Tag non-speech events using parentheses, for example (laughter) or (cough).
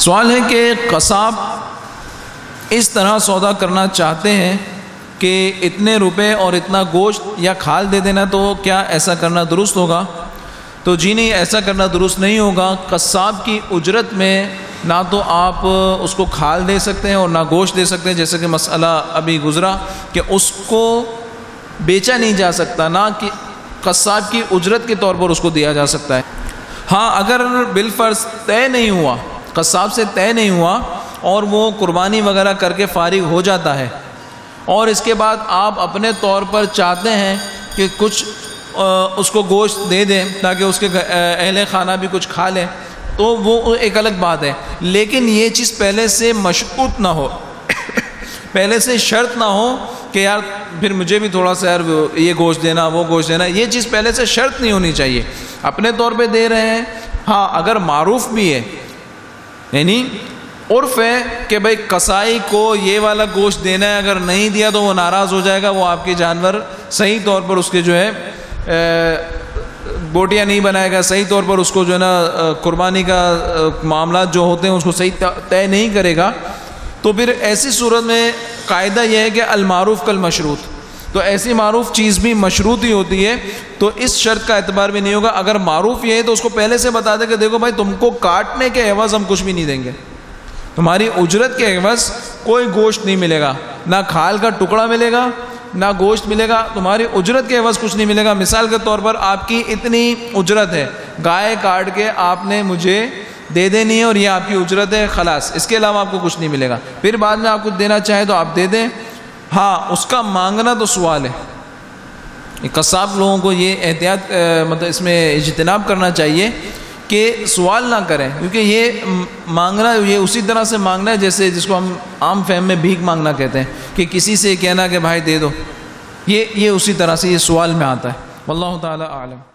سوال ہے کہ قصاب اس طرح سودا کرنا چاہتے ہیں کہ اتنے روپے اور اتنا گوشت یا کھال دے دینا تو کیا ایسا کرنا درست ہوگا؟ تو جی نہیں، ایسا کرنا درست نہیں ہوگا۔ قصاب کی اجرت میں نہ تو آپ اس کو کھال دے سکتے ہیں اور نہ گوشت دے سکتے ہیں، جیسے کہ مسئلہ ابھی گزرا کہ اس کو بیچا نہیں جا سکتا، نہ کہ قصاب کی اجرت کے طور پر اس کو دیا جا سکتا ہے۔ ہاں اگر بالفرض طے نہیں ہوا قصاب سے طے نہیں ہوا اور وہ قربانی وغیرہ کر کے فارغ ہو جاتا ہے۔ اور اس کے بعد آپ اپنے طور پر چاہتے ہیں کہ کچھ اس کو گوشت دے دیں تاکہ اس کے اہل خانہ بھی کچھ کھا لیں۔ تو وہ ایک الگ بات ہے۔ لیکن یہ چیز پہلے سے مشکوط نہ ہو۔ (coughs) پہلے سے شرط نہ ہو کہ یار پھر مجھے بھی تھوڑا سا یار یہ گوشت دینا، وہ گوشت دینا۔ یہ چیز پہلے سے شرط نہیں ہونی چاہیے۔ اپنے طور پہ دے رہے ہیں۔ ہاں اگر معروف بھی ہے یعنی عرف ہے کہ بھائی کسائی کو یہ والا گوشت دینا ہے، اگر نہیں دیا تو وہ ناراض ہو جائے گا، وہ آپ کے جانور صحیح طور پر اس کے جو ہے بوٹیاں نہیں بنائے گا، صحیح طور پر اس کو جو ہے نا قربانی کا معاملات جو ہوتے ہیں اس کو صحیح طے نہیں کرے گا۔ تو پھر ایسی صورت میں قاعدہ یہ ہے کہ المعروف کل مشروط تو ایسی معروف چیز بھی مشروط ہی ہوتی ہے، تو اس شرط کا اعتبار بھی نہیں ہوگا۔ اگر معروف یہ ہے تو اس کو پہلے سے بتا دے کہ دیکھو بھائی، تم کو کاٹنے کے عوض ہم کچھ بھی نہیں دیں گے۔ تمہاری اجرت کے عوض کوئی گوشت نہیں ملے گا۔ نہ کھال کا ٹکڑا ملے گا، نہ گوشت ملے گا۔ تمہاری اجرت کے عوض کچھ نہیں ملے گا۔ مثال کے طور پر آپ کی اتنی اجرت ہے، گائے کاٹ کے آپ نے مجھے دے دینی ہے اور یہ آپ کی اجرت ہے، خلاص۔ اس کے علاوہ آپ کو کچھ نہیں ملے گا۔ پھر بعد میں آپ کچھ دینا چاہیں تو آپ دے دیں۔ ہاں اس کا مانگنا تو سوال ہے۔ قصاب لوگوں کو یہ احتیاط مطلب اس میں اجتناب کرنا چاہیے کہ سوال نہ کریں۔ کیونکہ یہ مانگنا، یہ اسی طرح سے مانگنا ہے جیسے جس کو ہم عام فہم میں بھیک مانگنا کہتے ہیں کہ کسی سے کہنا کہ بھائی دے دو۔ یہ یہ اسی طرح سے یہ سوال میں آتا ہے۔ واللہ تعالی عالم۔